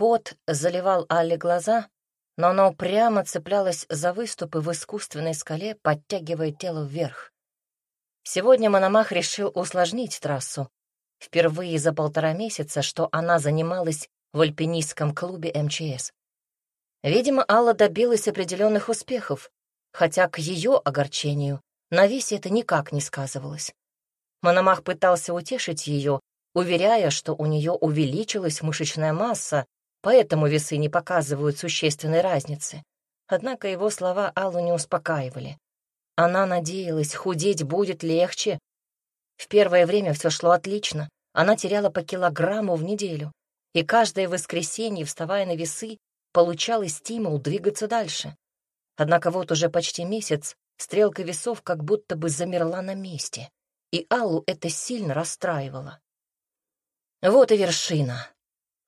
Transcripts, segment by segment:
Пот заливал Алле глаза, но она упрямо цеплялась за выступы в искусственной скале, подтягивая тело вверх. Сегодня Мономах решил усложнить трассу. Впервые за полтора месяца, что она занималась в альпинистском клубе МЧС. Видимо, Алла добилась определенных успехов, хотя к ее огорчению на весе это никак не сказывалось. Мономах пытался утешить ее, уверяя, что у нее увеличилась мышечная масса, поэтому весы не показывают существенной разницы. Однако его слова Аллу не успокаивали. Она надеялась, худеть будет легче. В первое время все шло отлично. Она теряла по килограмму в неделю. И каждое воскресенье, вставая на весы, получала стимул двигаться дальше. Однако вот уже почти месяц стрелка весов как будто бы замерла на месте, и Аллу это сильно расстраивало. Вот и вершина.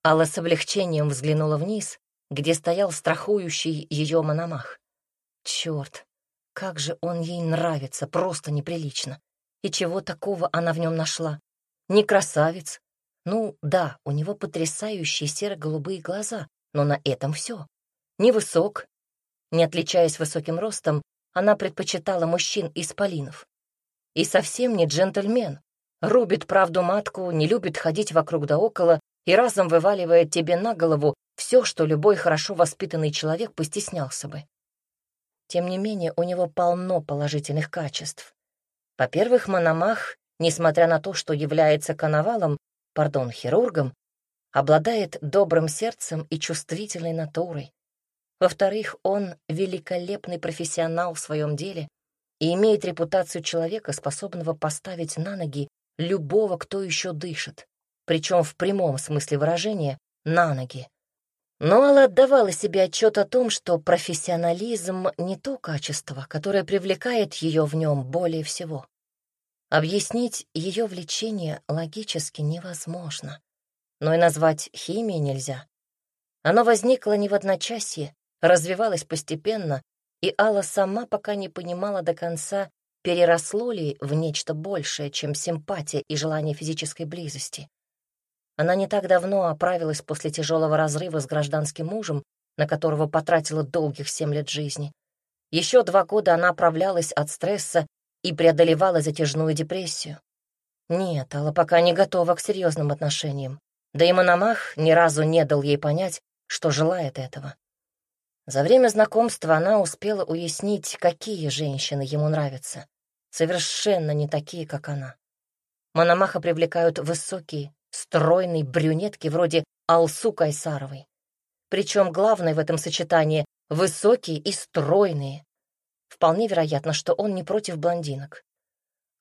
Алла с облегчением взглянула вниз, где стоял страхующий ее мономах. Черт, как же он ей нравится, просто неприлично. И чего такого она в нем нашла? Не красавец. Ну, да, у него потрясающие серо-голубые глаза, но на этом все. Невысок. Не отличаясь высоким ростом, она предпочитала мужчин исполинов. И совсем не джентльмен. Рубит правду матку, не любит ходить вокруг да около, и разом вываливает тебе на голову все, что любой хорошо воспитанный человек постеснялся бы. Тем не менее, у него полно положительных качеств. Во-первых, Мономах, несмотря на то, что является коновалом, пардон, хирургом, обладает добрым сердцем и чувствительной натурой. Во-вторых, он великолепный профессионал в своем деле и имеет репутацию человека, способного поставить на ноги любого, кто еще дышит причем в прямом смысле выражения, на ноги. Но Алла отдавала себе отчет о том, что профессионализм — не то качество, которое привлекает ее в нем более всего. Объяснить ее влечение логически невозможно, но и назвать химией нельзя. Оно возникло не в одночасье, развивалось постепенно, и Алла сама пока не понимала до конца, переросло ли в нечто большее, чем симпатия и желание физической близости. Она не так давно оправилась после тяжелого разрыва с гражданским мужем, на которого потратила долгих семь лет жизни. Еще два года она оправлялась от стресса и преодолевала затяжную депрессию. Нет, Алла пока не готова к серьезным отношениям. Да и Мономах ни разу не дал ей понять, что желает этого. За время знакомства она успела уяснить, какие женщины ему нравятся. Совершенно не такие, как она. Мономаха привлекают высокие, стройной брюнетки вроде Алсу Кайсаровой. Причем главное в этом сочетании — высокие и стройные. Вполне вероятно, что он не против блондинок.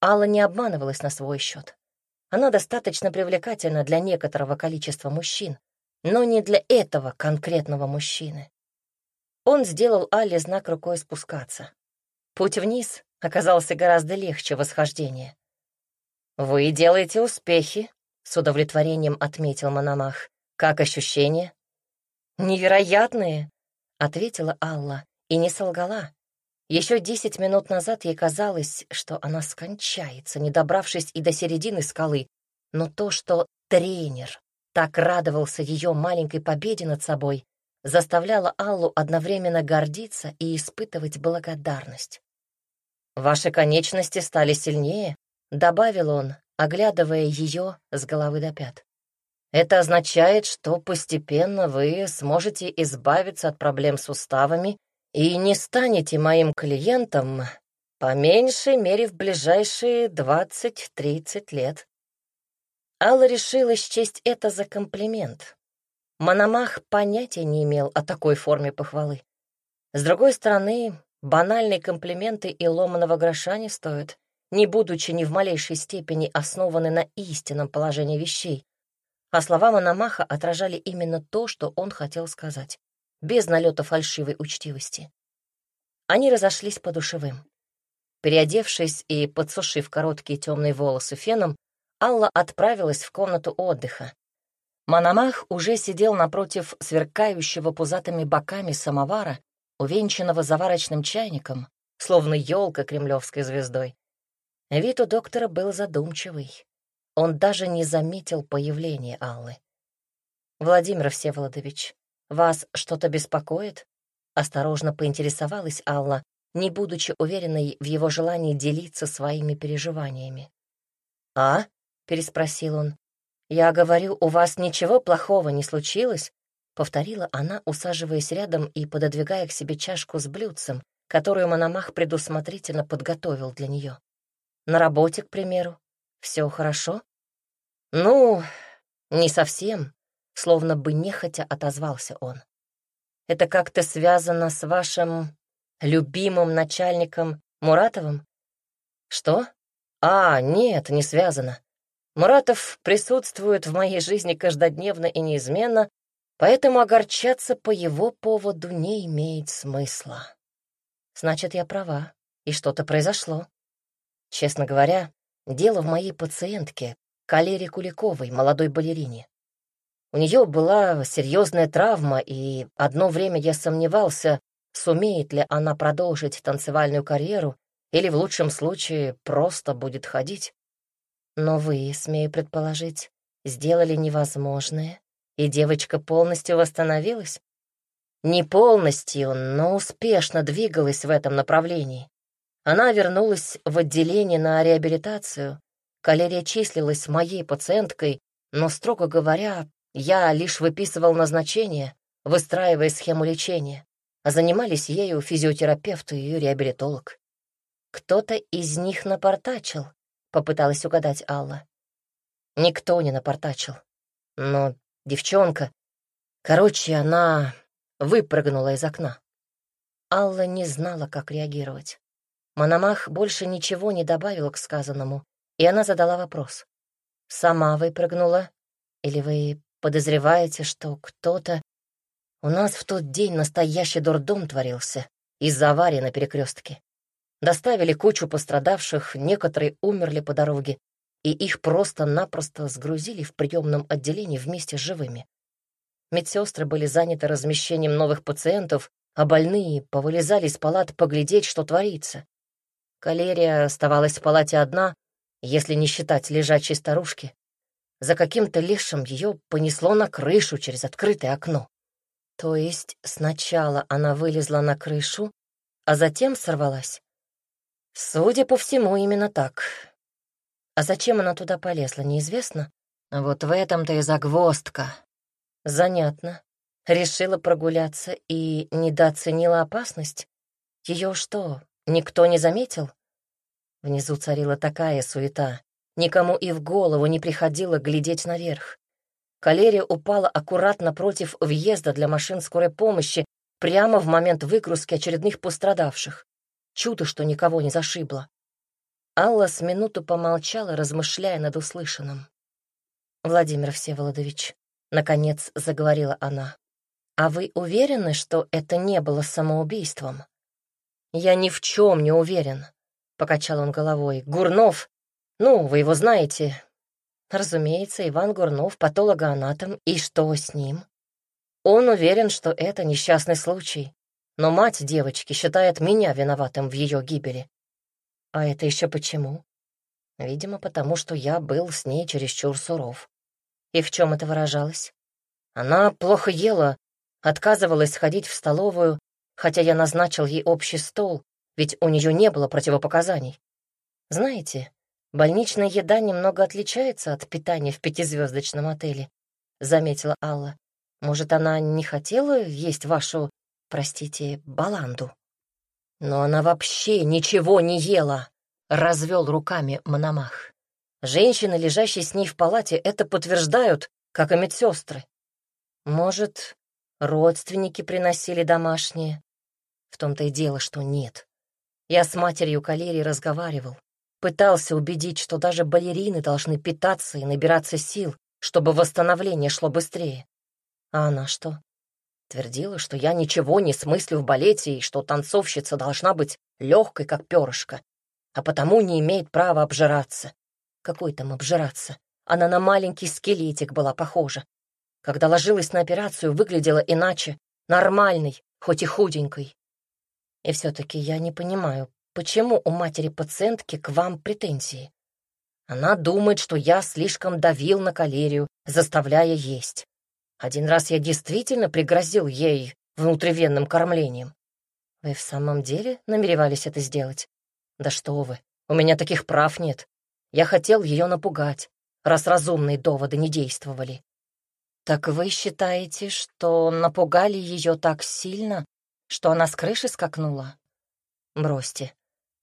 Алла не обманывалась на свой счет. Она достаточно привлекательна для некоторого количества мужчин, но не для этого конкретного мужчины. Он сделал Алле знак рукой спускаться. Путь вниз оказался гораздо легче восхождения. «Вы делаете успехи», — с удовлетворением отметил Мономах. «Как ощущения?» «Невероятные», — ответила Алла и не солгала. Еще десять минут назад ей казалось, что она скончается, не добравшись и до середины скалы, но то, что тренер так радовался ее маленькой победе над собой, заставляло Аллу одновременно гордиться и испытывать благодарность. «Ваши конечности стали сильнее», — добавил он, оглядывая ее с головы до пят. Это означает, что постепенно вы сможете избавиться от проблем с суставами и не станете моим клиентом по меньшей мере в ближайшие 20-30 лет. Алла решила счесть это за комплимент. Мономах понятия не имел о такой форме похвалы. С другой стороны, банальные комплименты и ломаного гроша не стоят не будучи ни в малейшей степени основаны на истинном положении вещей. А слова Мономаха отражали именно то, что он хотел сказать, без налета фальшивой учтивости. Они разошлись по душевым. Переодевшись и подсушив короткие темные волосы феном, Алла отправилась в комнату отдыха. Мономах уже сидел напротив сверкающего пузатыми боками самовара, увенчанного заварочным чайником, словно елка кремлевской звездой. Вид у доктора был задумчивый. Он даже не заметил появления Аллы. Владимир Всеволодович, вас что-то беспокоит? Осторожно поинтересовалась Алла, не будучи уверенной в его желании делиться своими переживаниями. «А?» — переспросил он. «Я говорю, у вас ничего плохого не случилось?» — повторила она, усаживаясь рядом и пододвигая к себе чашку с блюдцем, которую Мономах предусмотрительно подготовил для нее. «На работе, к примеру, все хорошо?» «Ну, не совсем», — словно бы нехотя отозвался он. «Это как-то связано с вашим любимым начальником Муратовым?» «Что? А, нет, не связано. Муратов присутствует в моей жизни каждодневно и неизменно, поэтому огорчаться по его поводу не имеет смысла. Значит, я права, и что-то произошло. Честно говоря, дело в моей пациентке, Калере Куликовой, молодой балерине. У нее была серьезная травма, и одно время я сомневался, сумеет ли она продолжить танцевальную карьеру или, в лучшем случае, просто будет ходить. Но вы, смею предположить, сделали невозможное, и девочка полностью восстановилась? Не полностью, но успешно двигалась в этом направлении. Она вернулась в отделение на реабилитацию. Калерия числилась моей пациенткой, но, строго говоря, я лишь выписывал назначение, выстраивая схему лечения, а занимались ею физиотерапевт и реабилитолог. Кто-то из них напортачил, — попыталась угадать Алла. Никто не напортачил. Но девчонка... Короче, она выпрыгнула из окна. Алла не знала, как реагировать. Мономах больше ничего не добавил к сказанному, и она задала вопрос. «Сама выпрыгнула? Или вы подозреваете, что кто-то...» «У нас в тот день настоящий дурдом творился из-за аварии на перекрестке. Доставили кучу пострадавших, некоторые умерли по дороге, и их просто-напросто сгрузили в приемном отделении вместе с живыми. Медсестры были заняты размещением новых пациентов, а больные повылезали из палат поглядеть, что творится. Калерия оставалась в палате одна, если не считать лежачей старушки. За каким-то лешим ее понесло на крышу через открытое окно. То есть сначала она вылезла на крышу, а затем сорвалась. Судя по всему, именно так. А зачем она туда полезла, неизвестно. Вот в этом-то и загвоздка. Занятно. Решила прогуляться и недооценила опасность? Ее что, никто не заметил? Внизу царила такая суета. Никому и в голову не приходило глядеть наверх. Калерия упала аккуратно против въезда для машин скорой помощи прямо в момент выгрузки очередных пострадавших. Чудо, что никого не зашибло. Алла с минуту помолчала, размышляя над услышанным. «Владимир Всеволодович», — наконец заговорила она, «а вы уверены, что это не было самоубийством?» «Я ни в чем не уверен», — покачал он головой. «Гурнов, ну, вы его знаете». «Разумеется, Иван Гурнов, патологоанатом, и что с ним?» «Он уверен, что это несчастный случай но мать девочки считает меня виноватым в ее гибели. А это еще почему? Видимо, потому что я был с ней чересчур суров. И в чем это выражалось? Она плохо ела, отказывалась ходить в столовую, хотя я назначил ей общий стол, ведь у нее не было противопоказаний. Знаете, больничная еда немного отличается от питания в пятизвездочном отеле, заметила Алла. Может, она не хотела есть вашу простите, баланду. Но она вообще ничего не ела, развел руками Мономах. Женщины, лежащие с ней в палате, это подтверждают, как и медсестры. Может, родственники приносили домашние? В том-то и дело, что нет. Я с матерью Калерии разговаривал, пытался убедить, что даже балерины должны питаться и набираться сил, чтобы восстановление шло быстрее. А она что? Твердила, что я ничего не смыслю в балете и что танцовщица должна быть легкой, как перышко, а потому не имеет права обжираться. Какой там обжираться? Она на маленький скелетик была похожа. Когда ложилась на операцию, выглядела иначе, нормальной, хоть и худенькой. И все-таки я не понимаю, почему у матери пациентки к вам претензии? Она думает, что я слишком давил на калерию, заставляя есть. Один раз я действительно пригрозил ей внутривенным кормлением. Вы в самом деле намеревались это сделать? Да что вы, у меня таких прав нет. Я хотел ее напугать, раз разумные доводы не действовали. Так вы считаете, что напугали ее так сильно, что она с крыши скакнула? Бросьте.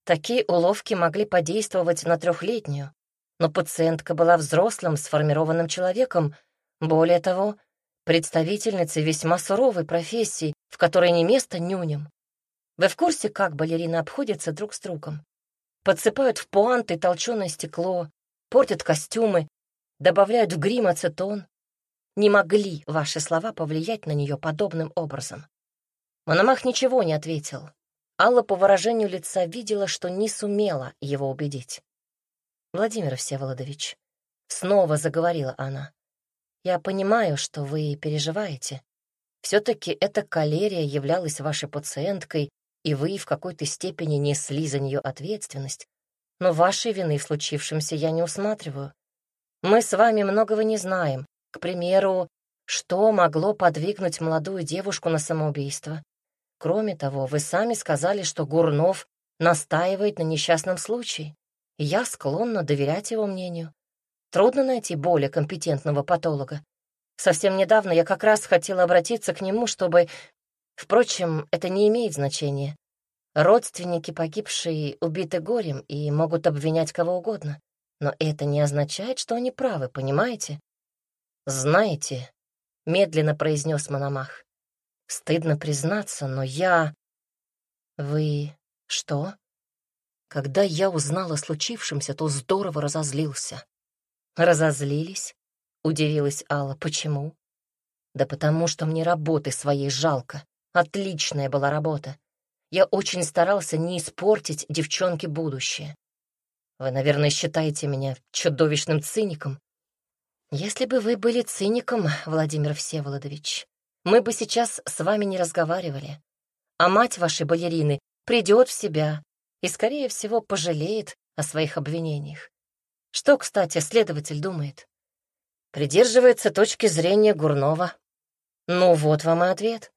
Такие уловки могли подействовать на трехлетнюю, но пациентка была взрослым, сформированным человеком, более того, представительницей весьма суровой профессии, в которой не место нюням. Вы в курсе, как балерины обходятся друг с другом? Подсыпают в пуанты толченое стекло, портят костюмы, добавляют в грим ацетон. Не могли ваши слова повлиять на нее подобным образом. Мономах ничего не ответил. Алла по выражению лица видела, что не сумела его убедить. «Владимир Всеволодович», — снова заговорила она, — «я понимаю, что вы переживаете. Все-таки эта калерия являлась вашей пациенткой, и вы в какой-то степени несли за нее ответственность, но вашей вины в случившемся я не усматриваю. Мы с вами многого не знаем. К примеру, что могло подвигнуть молодую девушку на самоубийство? Кроме того, вы сами сказали, что Гурнов настаивает на несчастном случае, я склонна доверять его мнению. Трудно найти более компетентного патолога. Совсем недавно я как раз хотела обратиться к нему, чтобы... Впрочем, это не имеет значения. Родственники погибшей убиты горем и могут обвинять кого угодно. Но это не означает, что они правы, понимаете? «Знаете», — медленно произнес Мономах, Стыдно признаться, но я... Вы... что? Когда я узнал о случившемся, то здорово разозлился. Разозлились? Удивилась Алла. Почему? Да потому что мне работы своей жалко. Отличная была работа. Я очень старался не испортить девчонке будущее. Вы, наверное, считаете меня чудовищным циником. Если бы вы были циником, Владимир Всеволодович, мы бы сейчас с вами не разговаривали. А мать вашей балерины придет в себя и, скорее всего, пожалеет о своих обвинениях. Что, кстати, следователь думает? Придерживается точки зрения Гурнова. Ну вот вам и ответ.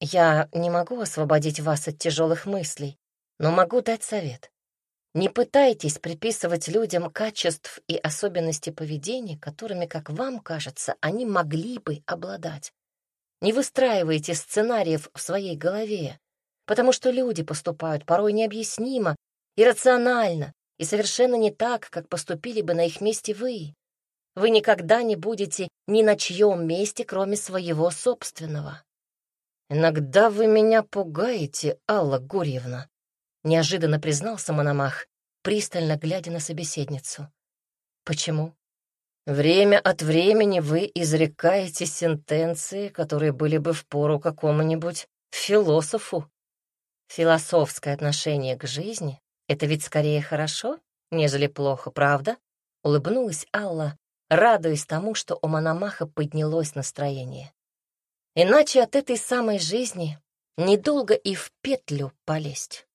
Я не могу освободить вас от тяжелых мыслей, но могу дать совет. Не пытайтесь приписывать людям качеств и особенности поведения, которыми, как вам кажется, они могли бы обладать. Не выстраивайте сценариев в своей голове, потому что люди поступают порой необъяснимо, иррационально и совершенно не так, как поступили бы на их месте вы. Вы никогда не будете ни на чьем месте, кроме своего собственного. «Иногда вы меня пугаете, Алла Гурьевна», — неожиданно признался Мономах, пристально глядя на собеседницу. «Почему?» Время от времени вы изрекаете сентенции, которые были бы впору какому-нибудь философу. Философское отношение к жизни — это ведь скорее хорошо, нежели плохо, правда? Улыбнулась Алла, радуясь тому, что у Мономаха поднялось настроение. Иначе от этой самой жизни недолго и в петлю полезть.